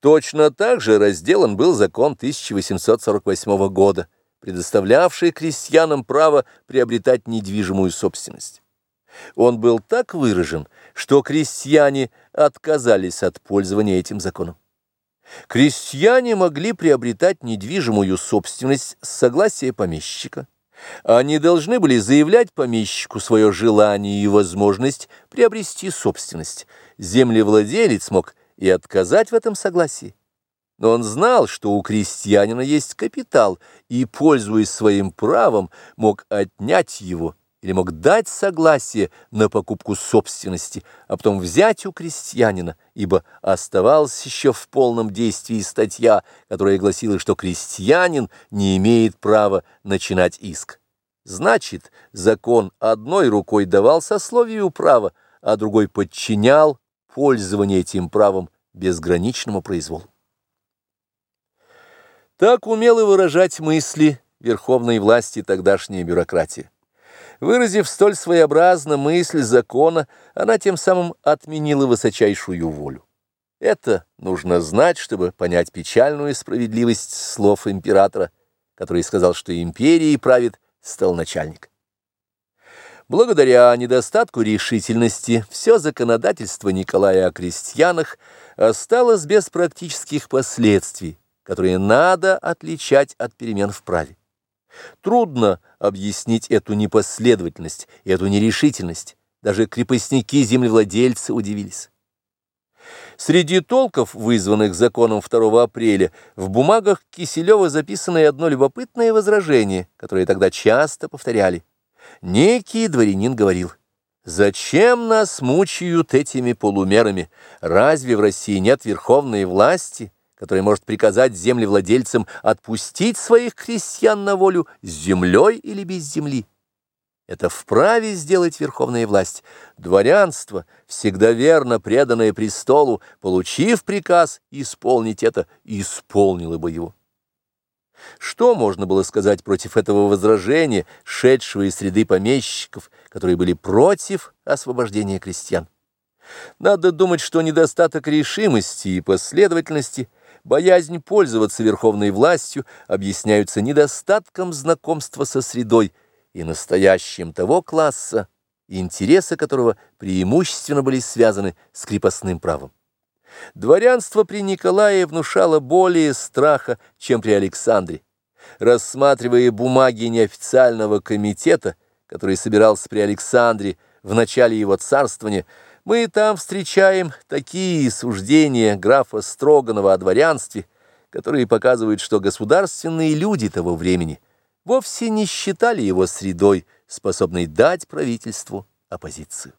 Точно так же разделан был закон 1848 года, предоставлявший крестьянам право приобретать недвижимую собственность. Он был так выражен, что крестьяне отказались от пользования этим законом. Крестьяне могли приобретать недвижимую собственность с согласия помещика. Они должны были заявлять помещику свое желание и возможность приобрести собственность. Землевладелец мог и отказать в этом согласии. Но он знал, что у крестьянина есть капитал, и, пользуясь своим правом, мог отнять его или мог дать согласие на покупку собственности, а потом взять у крестьянина, ибо оставалась еще в полном действии статья, которая гласила, что крестьянин не имеет права начинать иск. Значит, закон одной рукой давал сословию права, а другой подчинял пользование этим правом безграничному произволу. Так умело выражать мысли верховной власти тогдашняя бюрократия. Выразив столь своеобразно мысль закона, она тем самым отменила высочайшую волю. Это нужно знать, чтобы понять печальную справедливость слов императора, который сказал, что империей правит столначальник. Благодаря недостатку решительности все законодательство Николая о крестьянах осталось без практических последствий, которые надо отличать от перемен в праве. Трудно объяснить эту непоследовательность, эту нерешительность. Даже крепостники-землевладельцы удивились. Среди толков, вызванных законом 2 апреля, в бумагах Киселева записано и одно любопытное возражение, которое тогда часто повторяли. Некий дворянин говорил, «Зачем нас мучают этими полумерами? Разве в России нет верховной власти?» который может приказать землевладельцам отпустить своих крестьян на волю с землей или без земли. Это вправе сделать верховная власть. Дворянство, всегда верно преданное престолу, получив приказ исполнить это, исполнило бы его. Что можно было сказать против этого возражения, шедшего из среды помещиков, которые были против освобождения крестьян? Надо думать, что недостаток решимости и последовательности – Боязнь пользоваться верховной властью объясняются недостатком знакомства со средой и настоящим того класса, интересы которого преимущественно были связаны с крепостным правом. Дворянство при Николае внушало более страха, чем при Александре. Рассматривая бумаги неофициального комитета, который собирался при Александре в начале его царствования, мы там встречаем такие суждения графа Строганова о дворянстве, которые показывают, что государственные люди того времени вовсе не считали его средой, способной дать правительству оппозицию.